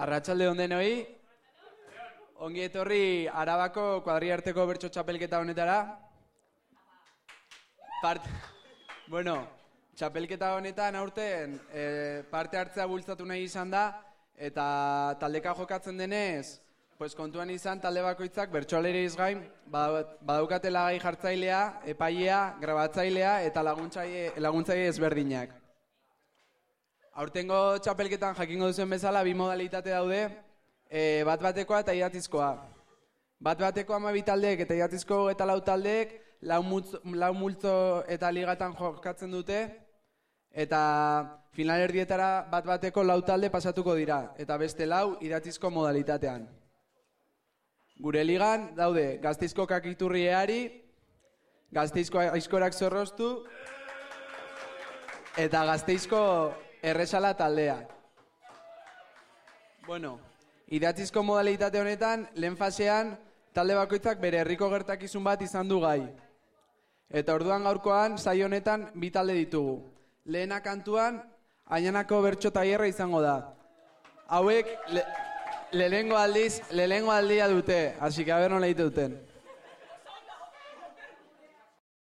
Arratsalde on denoi. Ongi etorri Arabako kuadriarteko bertso txapelketa honetara. Part... Bueno, txapelketa honetan aurten e, parte hartzea bultzatu nahi izan da eta taldeka jokatzen denez, pues kontuan izan talde bakoitzak bertsoalere izgain badaukatela gai jartzailea, epailea, grabatzailea eta laguntzaile, laguntzaile ezberdinak. Aurtengo txapelketan jakingo duzuen bezala bi modalitate daude, e, bat batekoa eta idatizkoa. Bat bateko ama taldeek eta idatizko eta lau taldeek lau, lau multzo eta ligatan jokatzen dute, eta finalerdietara bat bateko lau talde pasatuko dira, eta beste lau idatizko modalitatean. Gure ligan daude gazteizko kakiturrieari, gazteizko aizkorak zorroztu, eta gazteizko erresala taldea. Bueno, idatzizko modalitate honetan, lehen fasean, talde bakoitzak bere herriko gertakizun bat izan du gai. Eta orduan gaurkoan, zai honetan, bi talde ditugu. Lehena kantuan, ainanako bertso taierra izango da. Hauek, le, lehengo aldiz, lehengo aldia dute, hasi que haber nola duten.